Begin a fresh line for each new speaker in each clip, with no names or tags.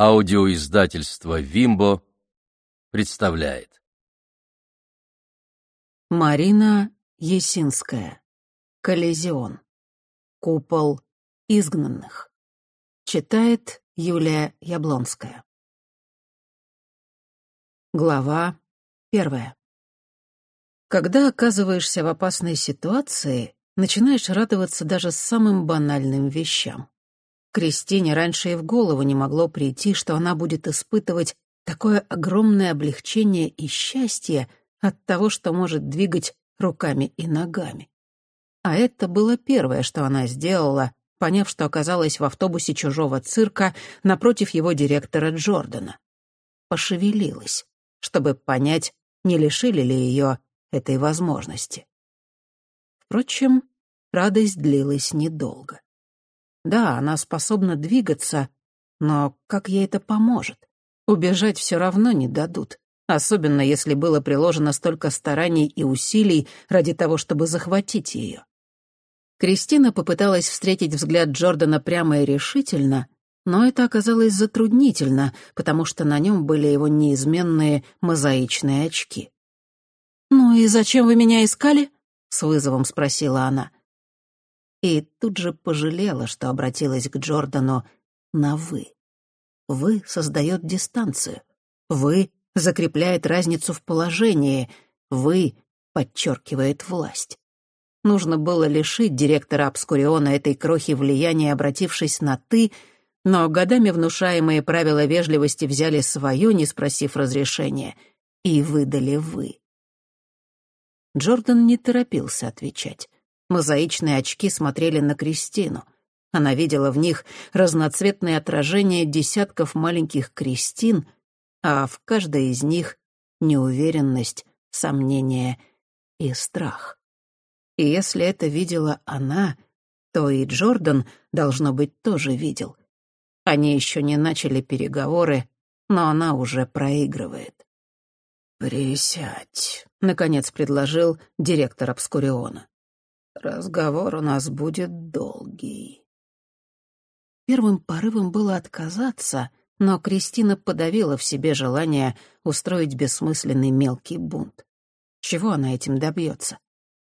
Аудиоиздательство «Вимбо» представляет.
Марина Есинская. Коллизион. Купол изгнанных. Читает Юлия Яблонская. Глава первая. Когда оказываешься в опасной ситуации, начинаешь радоваться даже самым банальным вещам. Кристине раньше и в голову не могло прийти, что она будет испытывать такое огромное облегчение и счастье от того, что может двигать руками и ногами. А это было первое, что она сделала, поняв, что оказалась в автобусе чужого цирка напротив его директора Джордана. Пошевелилась, чтобы понять, не лишили ли ее этой возможности. Впрочем, радость длилась недолго. Да, она способна двигаться, но как ей это поможет? Убежать все равно не дадут, особенно если было приложено столько стараний и усилий ради того, чтобы захватить ее. Кристина попыталась встретить взгляд Джордана прямо и решительно, но это оказалось затруднительно, потому что на нем были его неизменные мозаичные очки. «Ну и зачем вы меня искали?» — с вызовом спросила она и тут же пожалела, что обратилась к Джордану на «вы». «Вы» создает дистанцию. «Вы» закрепляет разницу в положении. «Вы» подчеркивает власть. Нужно было лишить директора Обскуриона этой крохи влияния, обратившись на «ты», но годами внушаемые правила вежливости взяли свое, не спросив разрешения, и выдали «вы». Джордан не торопился отвечать. Мозаичные очки смотрели на Кристину. Она видела в них разноцветные отражения десятков маленьких Кристин, а в каждой из них неуверенность, сомнение и страх. И если это видела она, то и Джордан, должно быть, тоже видел. Они еще не начали переговоры, но она уже проигрывает. «Присядь», — наконец предложил директор Обскуриона. Разговор у нас будет долгий. Первым порывом было отказаться, но Кристина подавила в себе желание устроить бессмысленный мелкий бунт. Чего она этим добьется?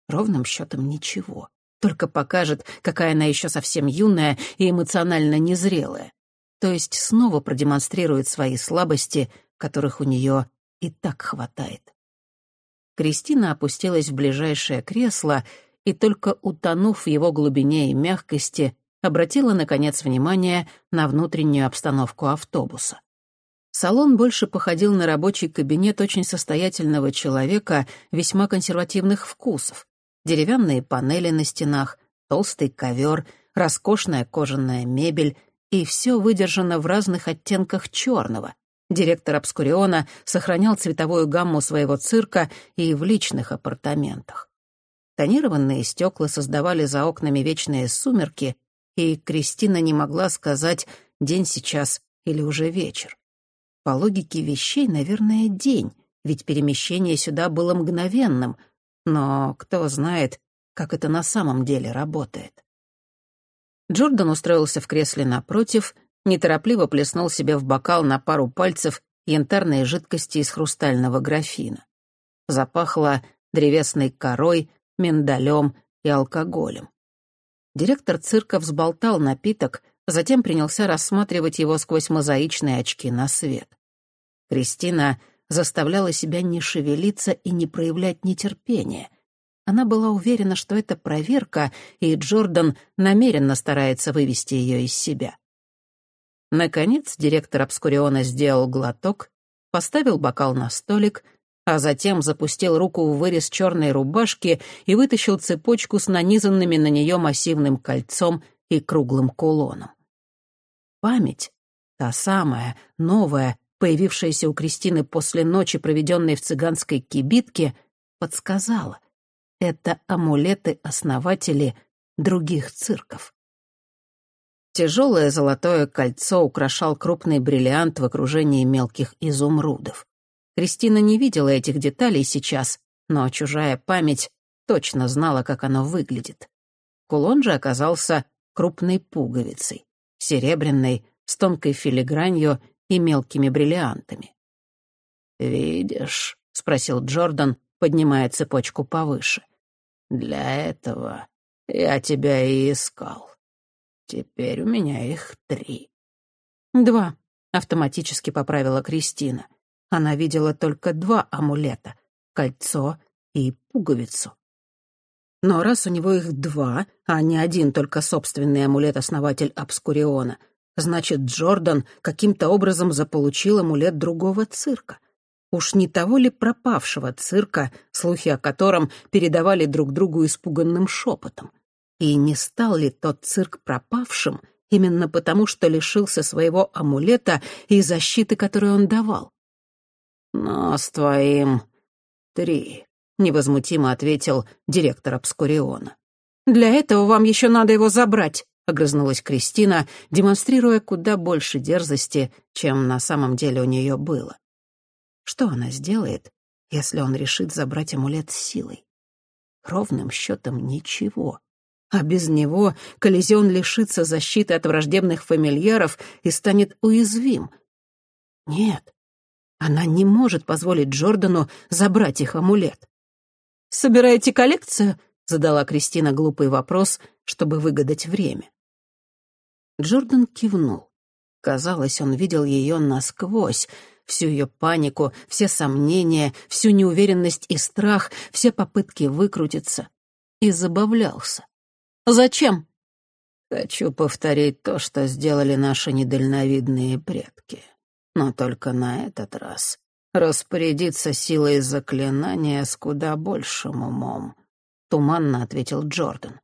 Ровным счетом ничего. Только покажет, какая она еще совсем юная и эмоционально незрелая. То есть снова продемонстрирует свои слабости, которых у нее и так хватает. Кристина опустилась в ближайшее кресло и только утонув в его глубине и мягкости, обратила, наконец, внимание на внутреннюю обстановку автобуса. Салон больше походил на рабочий кабинет очень состоятельного человека весьма консервативных вкусов. Деревянные панели на стенах, толстый ковер, роскошная кожаная мебель, и все выдержано в разных оттенках черного. Директор Обскуриона сохранял цветовую гамму своего цирка и в личных апартаментах. Тонированные стекла создавали за окнами вечные сумерки, и Кристина не могла сказать, день сейчас или уже вечер. По логике вещей, наверное, день, ведь перемещение сюда было мгновенным, но кто знает, как это на самом деле работает. Джордан устроился в кресле напротив, неторопливо плеснул себе в бокал на пару пальцев янтарной жидкости из хрустального графина. Запахло древесной корой, миндалем и алкоголем. Директор цирка взболтал напиток, затем принялся рассматривать его сквозь мозаичные очки на свет. Кристина заставляла себя не шевелиться и не проявлять нетерпения. Она была уверена, что это проверка, и Джордан намеренно старается вывести ее из себя. Наконец директор Обскуриона сделал глоток, поставил бокал на столик — а затем запустил руку в вырез черной рубашки и вытащил цепочку с нанизанными на нее массивным кольцом и круглым кулоном. Память, та самая, новая, появившаяся у Кристины после ночи, проведенной в цыганской кибитке, подсказала. Это амулеты-основатели других цирков. Тяжелое золотое кольцо украшал крупный бриллиант в окружении мелких изумрудов. Кристина не видела этих деталей сейчас, но чужая память точно знала, как оно выглядит. Кулон же оказался крупной пуговицей, серебряной, с тонкой филигранью и мелкими бриллиантами.
«Видишь?» — спросил Джордан, поднимая цепочку повыше. «Для этого я тебя и искал. Теперь у меня их три».
«Два», — автоматически поправила Кристина. Она видела только два амулета — кольцо и пуговицу. Но раз у него их два, а не один только собственный амулет-основатель Обскуриона, значит, Джордан каким-то образом заполучил амулет другого цирка. Уж не того ли пропавшего цирка, слухи о котором передавали друг другу испуганным шепотом? И не стал ли тот цирк пропавшим именно потому, что лишился своего амулета и защиты, которую он давал?
«Но с твоим три», — невозмутимо ответил директор Обскуриона.
«Для этого вам еще надо его забрать», — огрызнулась Кристина, демонстрируя куда больше дерзости, чем на самом деле у нее было. Что она сделает, если он решит забрать амулет силой? Ровным счетом ничего. А без него коллизион лишится защиты от враждебных фамильяров и станет уязвим. Нет, она не может позволить Джордану забрать их амулет. «Собираете коллекцию?» — задала Кристина глупый вопрос, чтобы выгадать время. Джордан кивнул. Казалось, он видел ее насквозь, всю ее панику, все сомнения, всю неуверенность и страх, все попытки выкрутиться. И забавлялся. «Зачем?»
«Хочу повторить то, что сделали наши недальновидные предки. Но только на этот раз распорядиться силой заклинания с куда большим умом», — туманно ответил Джордан.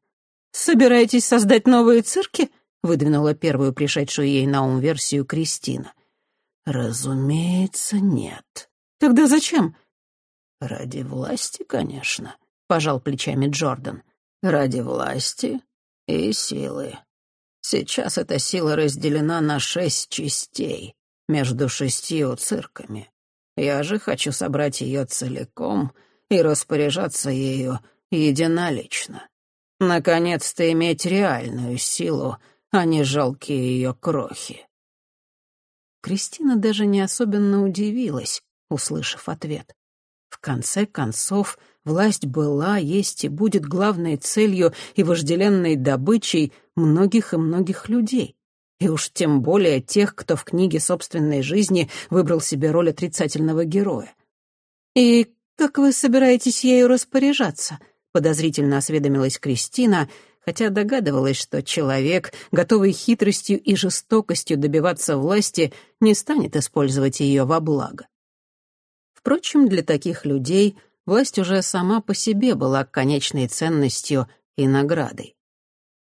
«Собираетесь создать новые цирки?» — выдвинула первую пришедшую ей на ум версию Кристина.
«Разумеется, нет».
«Тогда зачем?»
«Ради власти, конечно», — пожал плечами Джордан. «Ради власти и силы. Сейчас эта сила разделена на шесть частей между шестью цирками. Я же хочу собрать ее целиком и распоряжаться ею единолично. Наконец-то иметь реальную силу, а не жалкие ее крохи.
Кристина даже не особенно удивилась, услышав ответ. В конце концов, власть была, есть и будет главной целью и вожделенной добычей многих и многих людей и уж тем более тех, кто в книге собственной жизни выбрал себе роль отрицательного героя. «И как вы собираетесь ею распоряжаться?» — подозрительно осведомилась Кристина, хотя догадывалась, что человек, готовый хитростью и жестокостью добиваться власти, не станет использовать ее во благо. Впрочем, для таких людей власть уже сама по себе была конечной ценностью и наградой.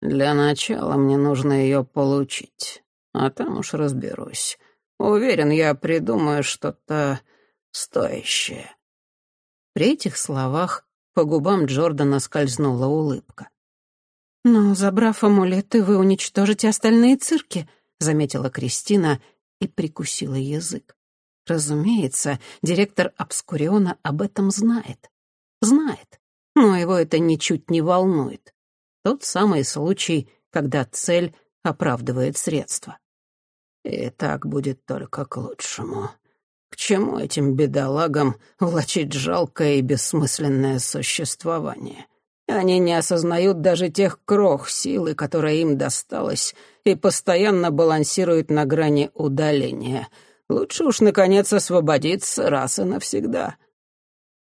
Для начала мне нужно ее получить, а там уж разберусь. Уверен, я придумаю что-то стоящее».
При этих словах по губам Джордана скользнула улыбка. «Но, забрав амулеты, вы уничтожите остальные цирки», — заметила Кристина и прикусила язык. Разумеется, директор Обскуриона об этом знает. Знает, но его это ничуть не волнует. Тот самый случай, когда цель оправдывает средства.
И так будет только к лучшему. К чему этим бедолагам влачить жалкое и бессмысленное существование? Они не осознают даже тех крох силы, которая им досталась, и постоянно балансируют на грани удаления. Лучше уж, наконец, освободиться раз и навсегда.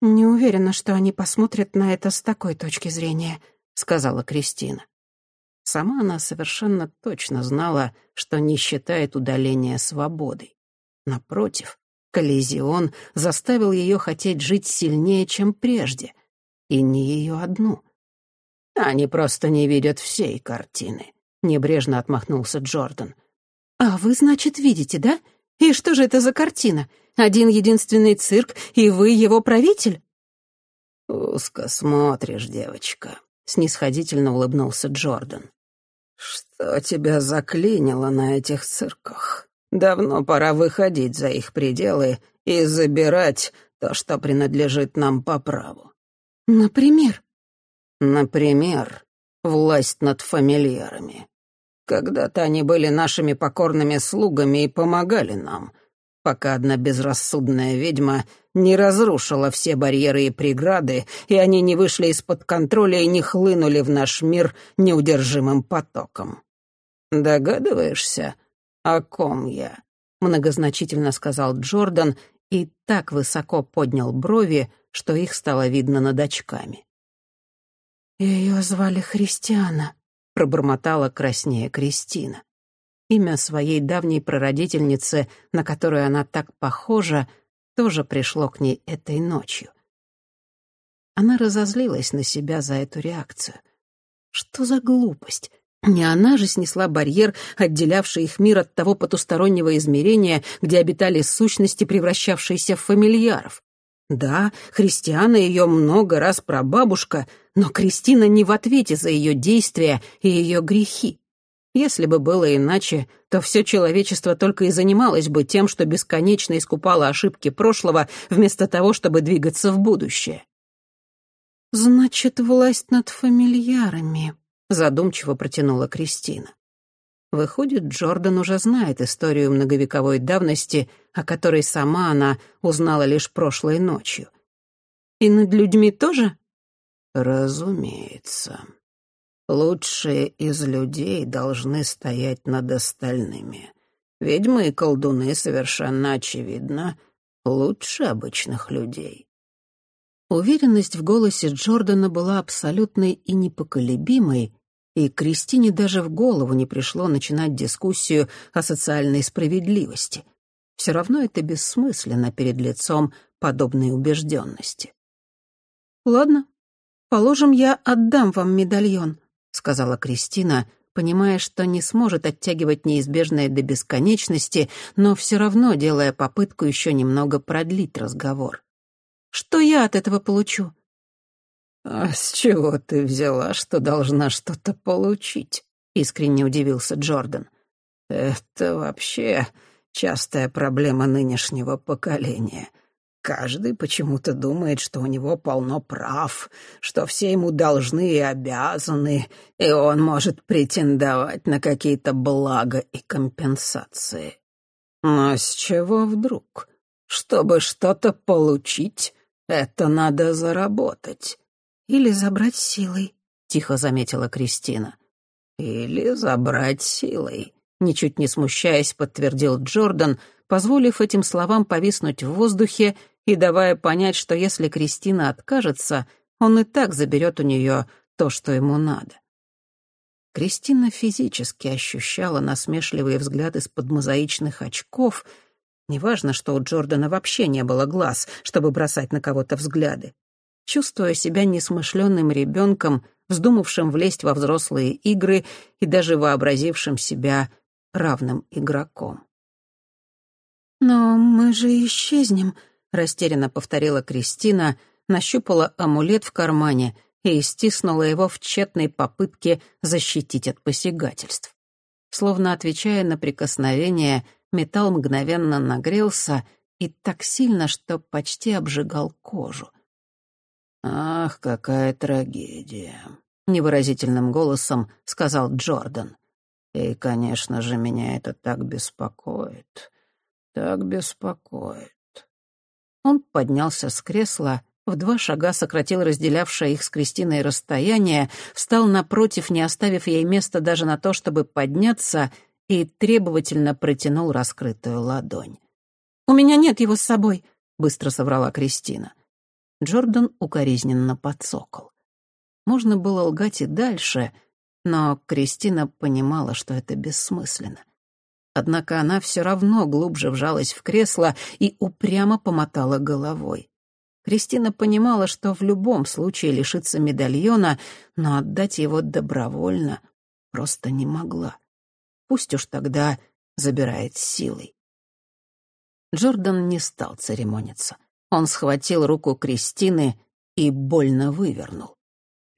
Не уверена, что они посмотрят на это с такой точки зрения, сказала Кристина. Сама она совершенно точно знала, что не считает удаление свободой. Напротив, коллизион заставил ее хотеть жить сильнее, чем прежде. И не ее одну.
«Они просто не видят всей картины», — небрежно отмахнулся Джордан.
«А вы, значит, видите, да? И что же это за картина? Один единственный цирк, и вы его правитель?»
«Узко смотришь, девочка», снисходительно улыбнулся Джордан. «Что тебя заклинило на этих цирках? Давно пора выходить за их пределы и забирать то, что принадлежит нам по праву».
«Например?»
«Например, власть над фамильярами. Когда-то они были нашими покорными слугами и помогали нам, пока одна безрассудная ведьма не разрушила все барьеры и преграды, и они не вышли из-под контроля и не хлынули в наш мир неудержимым потоком. Догадываешься, о ком я?» — многозначительно сказал Джордан и так высоко поднял брови, что их стало видно над очками.
«Ее звали Христиана», — пробормотала краснее Кристина. Имя своей давней прародительницы, на которую она так похожа, тоже пришло к ней этой ночью. Она разозлилась на себя за эту реакцию. Что за глупость? Не она же снесла барьер, отделявший их мир от того потустороннего измерения, где обитали сущности, превращавшиеся в фамильяров. Да, Христиана ее много раз прабабушка, но Кристина не в ответе за ее действия и ее грехи. Если бы было иначе, то все человечество только и занималось бы тем, что бесконечно искупало ошибки прошлого, вместо того, чтобы двигаться в будущее. «Значит, власть над фамильярами», — задумчиво протянула Кристина. Выходит, Джордан уже знает историю многовековой давности, о которой сама она узнала лишь прошлой ночью. «И над людьми тоже?» «Разумеется», Лучшие из людей должны стоять над остальными. Ведьмы и колдуны совершенно очевидно лучше обычных людей. Уверенность в голосе Джордана была абсолютной и непоколебимой, и Кристине даже в голову не пришло начинать дискуссию о социальной справедливости. Все равно это бессмысленно перед лицом подобной убежденности. «Ладно, положим, я отдам вам медальон», — сказала Кристина, понимая, что не сможет оттягивать неизбежное до бесконечности, но все равно делая попытку еще немного продлить разговор. «Что я от этого получу?» «А с чего ты взяла, что должна что-то получить?» — искренне удивился Джордан. «Это вообще частая проблема нынешнего поколения. Каждый почему-то думает, что у него полно прав, что все ему должны и обязаны, и он может претендовать на какие-то блага и компенсации. Но с чего вдруг? Чтобы что-то получить, это надо заработать. Или забрать силой, — тихо заметила Кристина. Или забрать силой, — ничуть не смущаясь, подтвердил Джордан, позволив этим словам повиснуть в воздухе и давая понять, что если Кристина откажется, он и так заберет у нее то, что ему надо. Кристина физически ощущала насмешливые взгляды из-под мозаичных очков. Неважно, что у Джордана вообще не было глаз, чтобы бросать на кого-то взгляды. Чувствуя себя несмышленным ребенком, вздумавшим влезть во взрослые игры и даже вообразившим себя равным игроком. «Но мы же исчезнем», — растерянно повторила Кристина, нащупала амулет в кармане и стиснула его в тщетной попытке защитить от посягательств. Словно отвечая на прикосновение, металл мгновенно нагрелся и так сильно, что почти обжигал кожу. «Ах, какая трагедия!» — невыразительным голосом сказал Джордан. «И, конечно же, меня это так беспокоит, так беспокоит. Он поднялся с кресла, в два шага сократил разделявшее их с Кристиной расстояние, встал напротив, не оставив ей места даже на то, чтобы подняться, и требовательно протянул раскрытую ладонь. «У меня нет его с собой», — быстро соврала Кристина. Джордан укоризненно подсокол. Можно было лгать и дальше, но Кристина понимала, что это бессмысленно. Однако она все равно глубже вжалась в кресло и упрямо помотала головой. Кристина понимала, что в любом случае лишится медальона, но отдать его добровольно просто не могла. Пусть уж тогда забирает силой. Джордан не стал церемониться. Он схватил руку Кристины и больно вывернул.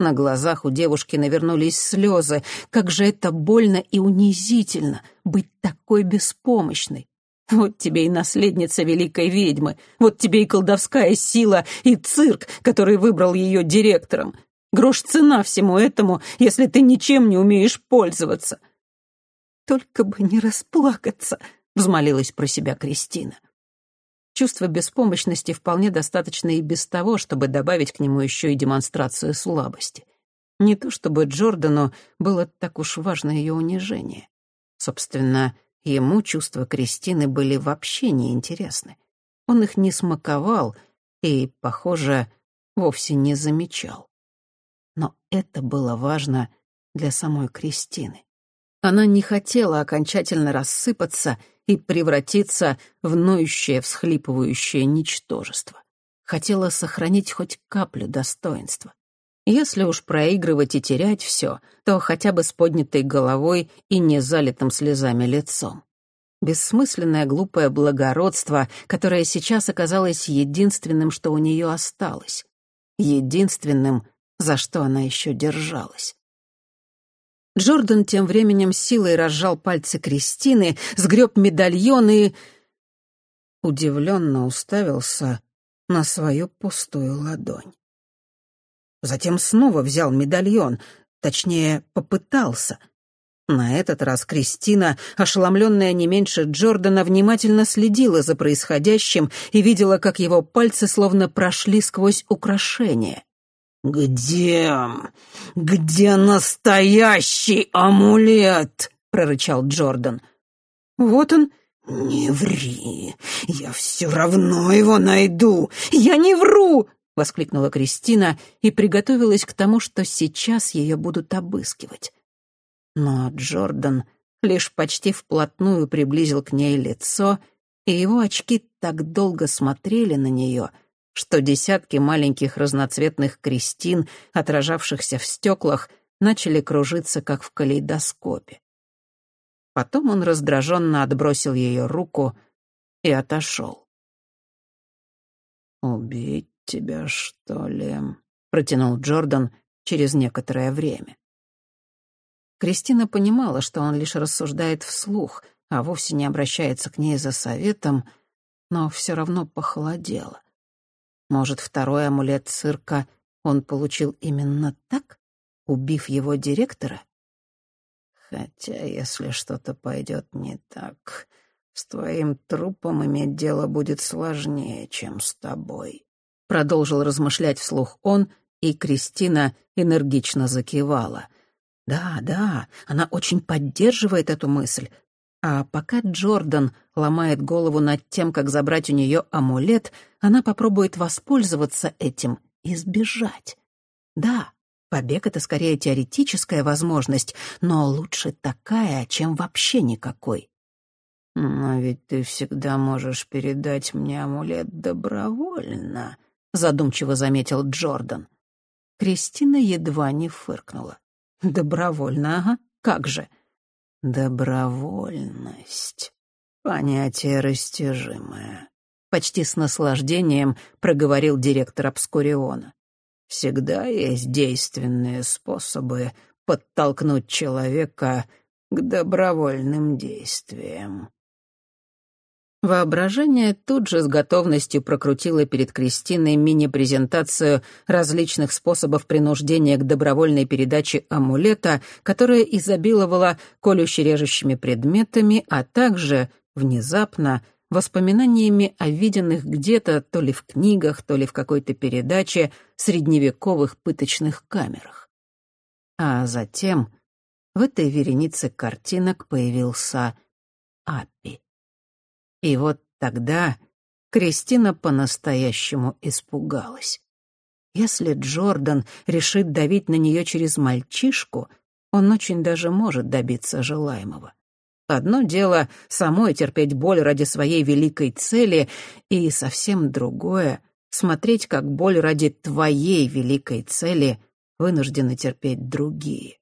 На глазах у девушки навернулись слезы. Как же это больно и унизительно быть такой беспомощной. Вот тебе и наследница великой ведьмы, вот тебе и колдовская сила, и цирк, который выбрал ее директором. Грош цена всему этому, если ты ничем не умеешь пользоваться. только бы не расплакаться», — взмолилась про себя Кристина. Чувство беспомощности вполне достаточно и без того, чтобы добавить к нему еще и демонстрацию слабости. Не то чтобы Джордану было так уж важно ее унижение. Собственно, ему чувства Кристины были вообще неинтересны. Он их не смаковал и, похоже, вовсе не замечал. Но это было важно для самой Кристины. Она не хотела окончательно рассыпаться и превратиться в ноющее, всхлипывающее ничтожество. Хотела сохранить хоть каплю достоинства. Если уж проигрывать и терять все, то хотя бы с поднятой головой и не залитым слезами лицом. Бессмысленное глупое благородство, которое сейчас оказалось единственным, что у нее осталось. Единственным, за что она еще держалась. Джордан тем временем силой разжал пальцы Кристины, сгреб медальон и... Удивленно уставился на свою пустую ладонь. Затем снова взял медальон, точнее, попытался. На этот раз Кристина, ошеломленная не меньше Джордана, внимательно следила за происходящим и видела, как его пальцы словно прошли сквозь украшение. «Где... где настоящий амулет?» — прорычал Джордан. «Вот он». «Не ври, я все равно его найду. Я не вру!» — воскликнула Кристина и приготовилась к тому, что сейчас ее будут обыскивать. Но Джордан лишь почти вплотную приблизил к ней лицо, и его очки так долго смотрели на нее, что десятки маленьких разноцветных крестин, отражавшихся в стеклах, начали кружиться, как в калейдоскопе. Потом он раздраженно отбросил ее руку и отошел. «Убить тебя, что ли?» — протянул Джордан через некоторое время. Кристина понимала, что он лишь рассуждает вслух, а вовсе не обращается к ней за советом, но все равно похолодела. Может, второй амулет цирка он получил именно так, убив его директора? Хотя, если что-то пойдет не так, с твоим трупом иметь дело будет сложнее, чем с тобой. Продолжил размышлять вслух он, и Кристина энергично закивала. Да, да, она очень поддерживает эту мысль. А пока Джордан ломает голову над тем, как забрать у нее амулет, она попробует воспользоваться этим и сбежать. Да, побег — это скорее теоретическая возможность, но лучше такая, чем вообще никакой. «Но ведь ты всегда можешь передать мне амулет добровольно», — задумчиво заметил Джордан. Кристина едва не фыркнула. «Добровольно, ага, как же?» «Добровольность. Понятие растяжимое», — почти с наслаждением проговорил директор Обскуриона. «Всегда есть действенные способы подтолкнуть человека к добровольным действиям». Воображение тут же с готовностью прокрутило перед Кристиной мини-презентацию различных способов принуждения к добровольной передаче амулета, которая изобиловала колюще-режущими предметами, а также, внезапно, воспоминаниями о виденных где-то то ли в книгах, то ли в какой-то передаче средневековых пыточных камерах. А затем в этой веренице картинок появился Аппи. И вот тогда Кристина по-настоящему испугалась. Если Джордан решит давить на нее через мальчишку, он очень даже может добиться желаемого. Одно дело — самой терпеть боль ради своей великой цели, и совсем другое — смотреть, как боль ради твоей великой цели вынуждены терпеть другие.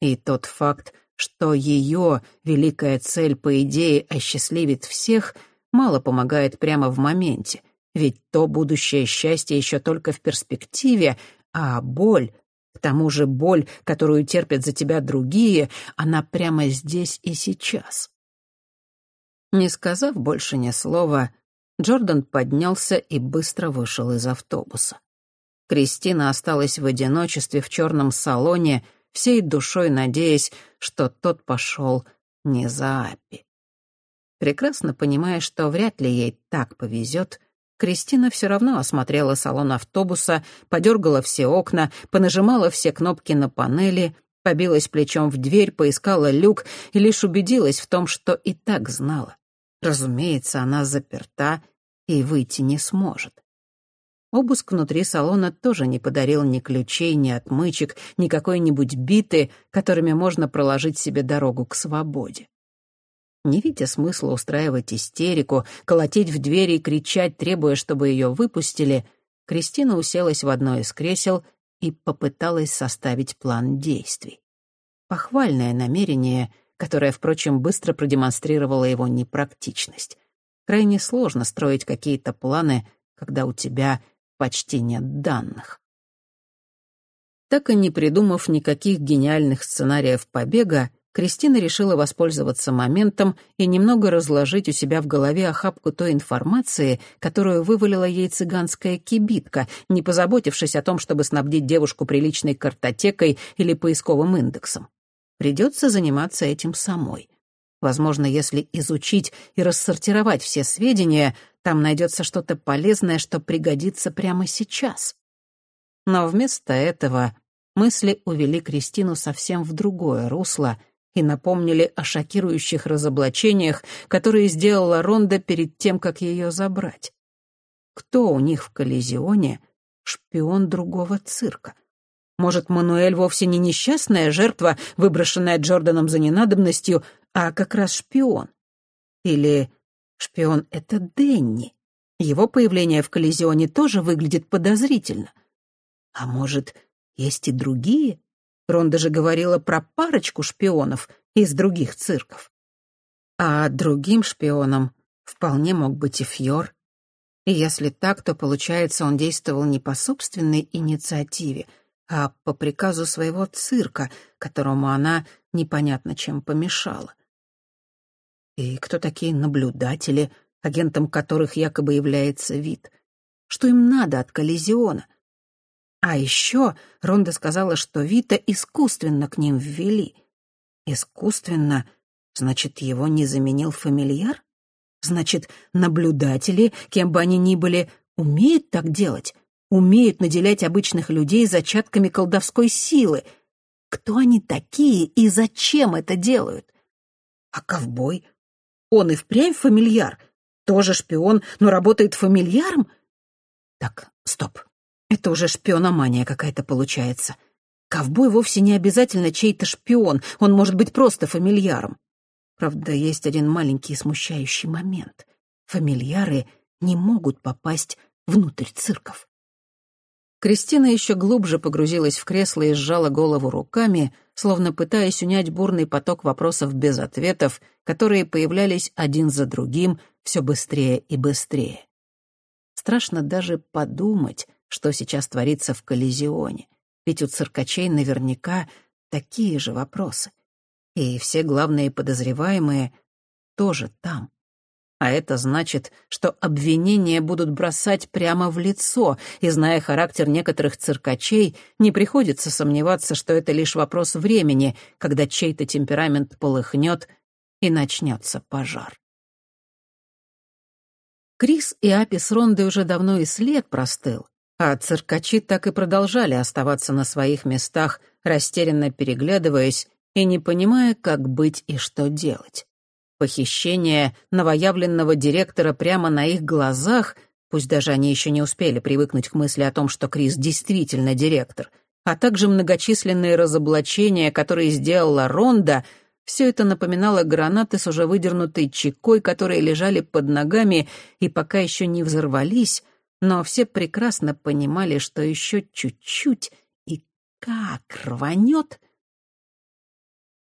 И тот факт, что ее великая цель, по идее, осчастливит всех, мало помогает прямо в моменте, ведь то будущее счастье еще только в перспективе, а боль, к тому же боль, которую терпят за тебя другие, она прямо здесь и сейчас. Не сказав больше ни слова, Джордан поднялся и быстро вышел из автобуса. Кристина осталась в одиночестве в черном салоне — всей душой надеясь, что тот пошел не за Аппи. Прекрасно понимая, что вряд ли ей так повезет, Кристина все равно осмотрела салон автобуса, подергала все окна, понажимала все кнопки на панели, побилась плечом в дверь, поискала люк и лишь убедилась в том, что и так знала. Разумеется, она заперта и выйти не сможет. Обыск внутри салона тоже не подарил ни ключей, ни отмычек, ни какой-нибудь биты, которыми можно проложить себе дорогу к свободе. Не видя смысла устраивать истерику, колотить в двери и кричать, требуя, чтобы ее выпустили, Кристина уселась в одно из кресел и попыталась составить план действий. Похвальное намерение, которое, впрочем, быстро продемонстрировало его непрактичность. Крайне сложно строить какие-то планы, когда у тебя почти нет данных. Так и не придумав никаких гениальных сценариев побега, Кристина решила воспользоваться моментом и немного разложить у себя в голове охапку той информации, которую вывалила ей цыганская кибитка, не позаботившись о том, чтобы снабдить девушку приличной картотекой или поисковым индексом. Придется заниматься этим самой. Возможно, если изучить и рассортировать все сведения, там найдется что-то полезное, что пригодится прямо сейчас. Но вместо этого мысли увели Кристину совсем в другое русло и напомнили о шокирующих разоблачениях, которые сделала Ронда перед тем, как ее забрать. Кто у них в коллизионе шпион другого цирка? Может, Мануэль вовсе не несчастная жертва, выброшенная Джорданом за ненадобностью, а как раз шпион? Или Шпион — это Денни. Его появление в коллизионе тоже выглядит подозрительно. А может, есть и другие? Ронда же говорила про парочку шпионов из других цирков. А другим шпионом вполне мог быть и Фьор. И если так, то, получается, он действовал не по собственной инициативе, а по приказу своего цирка, которому она непонятно чем помешала. И кто такие наблюдатели, агентом которых якобы является вид? Что им надо от коллизиона? А еще Ронда сказала, что Вита искусственно к ним ввели. Искусственно, значит, его не заменил фамильяр? Значит, наблюдатели, кем бы они ни были, умеют так делать? Умеют наделять обычных людей зачатками колдовской силы? Кто они такие и зачем это делают? А ковбой? Он и впрямь фамильяр. Тоже шпион, но работает фамильяром? Так, стоп. Это уже шпиономания какая-то получается. Ковбой вовсе не обязательно чей-то шпион, он может быть просто фамильяром. Правда, есть один маленький смущающий момент. Фамильяры не могут попасть внутрь цирков. Кристина еще глубже погрузилась в кресло и сжала голову руками, словно пытаясь унять бурный поток вопросов без ответов, которые появлялись один за другим все быстрее и быстрее. Страшно даже подумать, что сейчас творится в коллизионе, ведь у циркачей наверняка такие же вопросы. И все главные подозреваемые тоже там. А это значит, что обвинения будут бросать прямо в лицо, и, зная характер некоторых циркачей, не приходится сомневаться, что это лишь вопрос времени, когда чей-то темперамент полыхнет и начнется пожар. Крис и Апи с Рондой уже давно и след простыл, а циркачи так и продолжали оставаться на своих местах, растерянно переглядываясь и не понимая, как быть и что делать. Похищение новоявленного директора прямо на их глазах, пусть даже они еще не успели привыкнуть к мысли о том, что Крис действительно директор, а также многочисленные разоблачения, которые сделала Ронда, все это напоминало гранаты с уже выдернутой чекой, которые лежали под ногами и пока еще не взорвались, но все прекрасно понимали, что еще чуть-чуть и как рванет.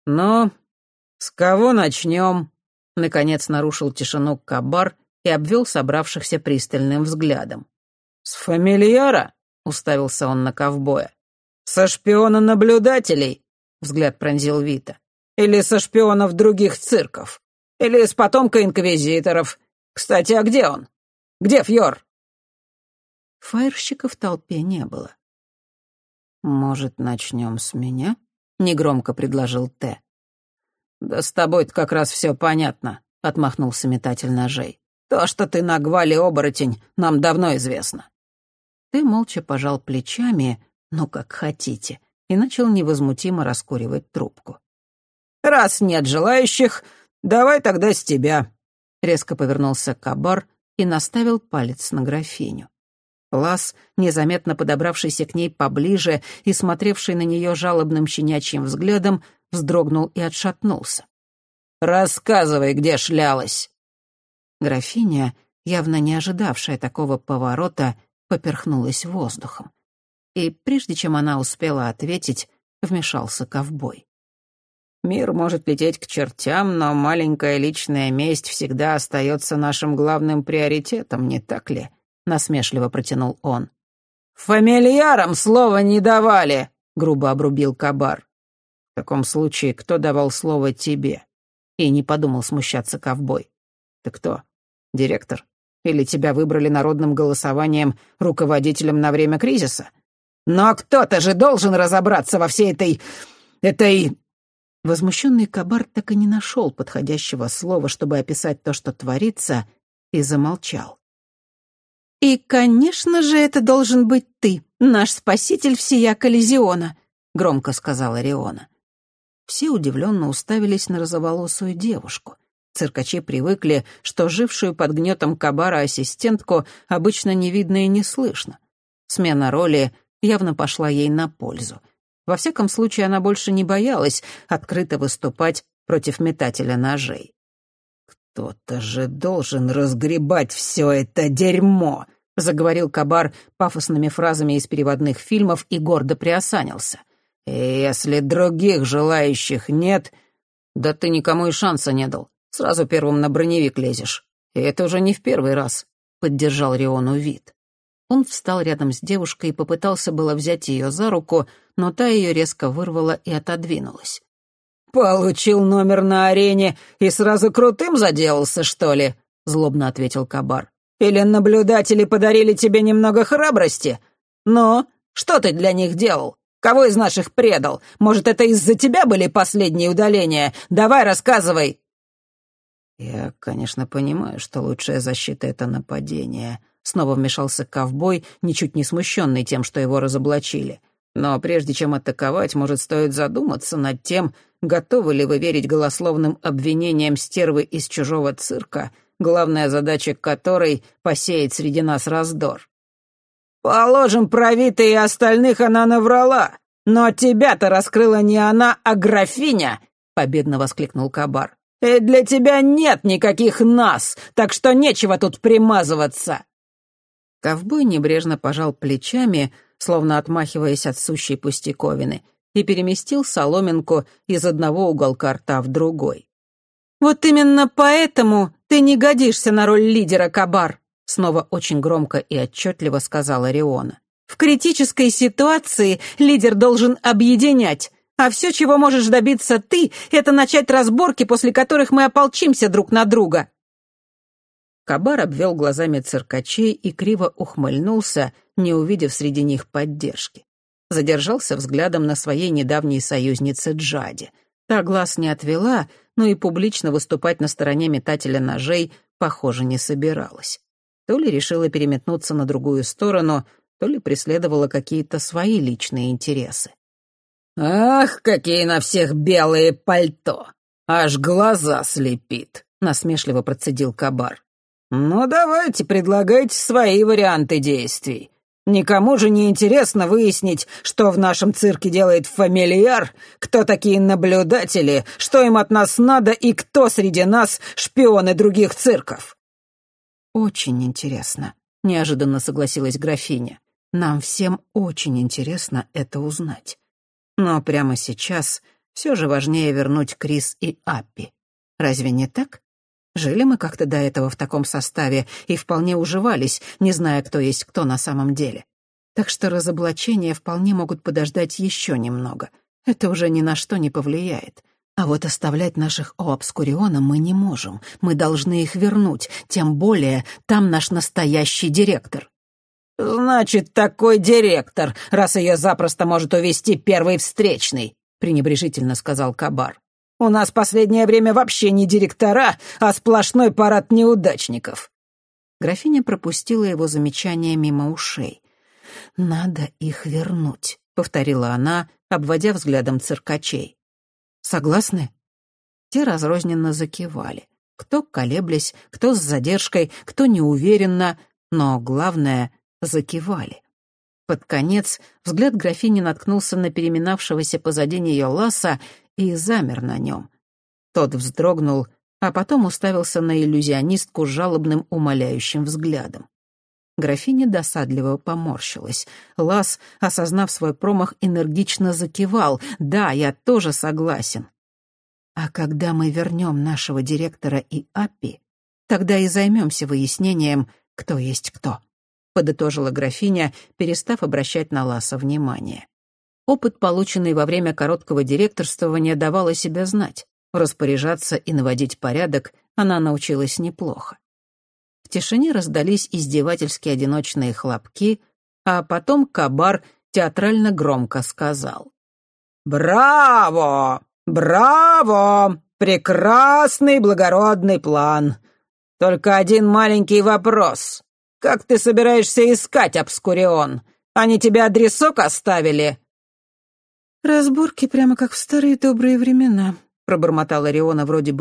«Но с кого начнем?» Наконец нарушил тишину Кабар и обвел собравшихся пристальным взглядом. «С фамильяра?» — уставился он на ковбоя. «Со шпиона наблюдателей?» — взгляд пронзил Вита. «Или со шпионов других цирков? Или с потомка инквизиторов? Кстати, а где он? Где Фьор?» Фаерщика в толпе не было. «Может, начнем с меня?» — негромко предложил Т.
«Да с тобой-то как раз все понятно», — отмахнулся метатель ножей. «То, что ты на гвале оборотень, нам давно известно».
Ты молча пожал плечами, ну, как хотите, и начал невозмутимо раскуривать трубку.
«Раз нет желающих, давай тогда с тебя», — резко повернулся Кабар и наставил палец на графиню.
Лас, незаметно подобравшийся к ней поближе и смотревший на нее жалобным щенячьим взглядом, вздрогнул и отшатнулся.
«Рассказывай, где шлялась!»
Графиня, явно не ожидавшая такого поворота, поперхнулась воздухом. И прежде чем она успела ответить, вмешался ковбой.
«Мир может лететь к чертям, но маленькая личная месть всегда остается нашим главным приоритетом, не так ли?» — насмешливо протянул он. «Фамильярам слова не давали!» — грубо обрубил Кабар. «В таком случае, кто давал слово тебе?» И не подумал смущаться ковбой. «Ты кто? Директор? Или тебя выбрали народным голосованием руководителем на время кризиса? Но кто-то же должен разобраться во всей этой... этой...»
Возмущенный Кабар так и не нашел подходящего слова, чтобы описать то, что творится, и замолчал. «И, конечно же, это должен быть ты, наш спаситель всея коллизиона», — громко сказала Риона. Все удивленно уставились на розоволосую девушку. Циркачи привыкли, что жившую под гнетом кабара ассистентку обычно не видно и не слышно. Смена роли явно пошла ей на пользу. Во всяком случае, она больше не боялась открыто выступать против метателя ножей.
«Кто-то же должен разгребать все это дерьмо!» — заговорил Кабар пафосными фразами из переводных фильмов и гордо приосанился. «Если других желающих нет...» «Да ты никому и шанса не дал. Сразу первым на броневик лезешь. И это уже не в первый раз», — поддержал Риону вид.
Он встал рядом с девушкой и попытался было взять ее за руку, но та ее резко вырвала и отодвинулась.
«Получил номер на арене и сразу крутым заделался, что ли?» — злобно ответил Кабар. «Или наблюдатели подарили тебе немного храбрости? Но что ты для них делал? Кого из наших предал? Может, это из-за тебя были последние удаления? Давай, рассказывай!» «Я, конечно, понимаю, что лучшая защита — это нападение», — снова вмешался ковбой, ничуть не смущенный тем, что его разоблачили. «Но прежде чем атаковать, может, стоит задуматься над тем, готовы ли вы верить голословным обвинениям стервы из чужого цирка, главная задача которой — посеять среди нас раздор». «Положим, провитой и остальных она наврала, но тебя-то раскрыла не она, а графиня!» — победно воскликнул Кабар. «И для тебя нет никаких нас, так что нечего тут примазываться!»
Ковбой небрежно пожал плечами, словно отмахиваясь от сущей пустяковины, и переместил соломинку из одного уголка рта в другой. «Вот именно поэтому ты не годишься на роль лидера, Кабар!» Снова очень громко и отчетливо сказала Риона. «В критической ситуации лидер должен объединять, а все, чего можешь добиться ты, это начать разборки, после которых мы ополчимся друг на друга». Кабар обвел глазами циркачей и криво ухмыльнулся, не увидев среди них поддержки. Задержался взглядом на своей недавней союзнице Джаде. Та глаз не отвела, но и публично выступать на стороне метателя ножей, похоже, не собиралась. То ли решила переметнуться на другую сторону, то ли преследовала какие-то свои личные интересы.
«Ах, какие на всех белые пальто! Аж глаза слепит!» — насмешливо процедил Кабар. «Ну, давайте, предлагайте свои варианты действий. Никому же не интересно выяснить, что в нашем цирке делает фамильяр, кто такие наблюдатели, что им от нас надо и кто среди нас шпионы других цирков».
«Очень интересно», — неожиданно согласилась графиня. «Нам всем очень интересно это узнать. Но прямо сейчас все же важнее вернуть Крис и Аппи. Разве не так? Жили мы как-то до этого в таком составе и вполне уживались, не зная, кто есть кто на самом деле. Так что разоблачения вполне могут подождать еще немного. Это уже ни на что не повлияет. А вот оставлять наших Оабскуриона мы не можем. Мы должны их вернуть, тем более там наш настоящий директор».
«Значит, такой директор, раз ее запросто может увести первый встречный», — пренебрежительно сказал Кабар.
У нас последнее время вообще не директора, а сплошной парад неудачников».
Графиня пропустила его замечание мимо ушей. «Надо их вернуть», — повторила она, обводя взглядом циркачей. «Согласны?» Те разрозненно закивали. Кто колеблясь, кто с задержкой, кто неуверенно, но главное — закивали. Под конец взгляд графини наткнулся на переминавшегося позади нее ласа и замер на нем. Тот вздрогнул, а потом уставился на иллюзионистку жалобным умоляющим взглядом. Графиня досадливо поморщилась. Лас, осознав свой промах, энергично закивал. «Да, я тоже согласен». «А когда мы вернем нашего директора и Аппи, тогда и займемся выяснением, кто есть кто», — подытожила графиня, перестав обращать на Ласа внимание. Опыт, полученный во время короткого директорствования, давал о себе знать. Распоряжаться и наводить порядок она научилась неплохо. В тишине раздались издевательские одиночные хлопки, а потом Кабар театрально громко сказал.
«Браво! Браво! Прекрасный благородный план! Только один маленький вопрос. Как ты собираешься искать Обскурион? Они тебе адресок оставили?»
«Разборки прямо как в старые добрые времена», — пробормотала Риона вроде бы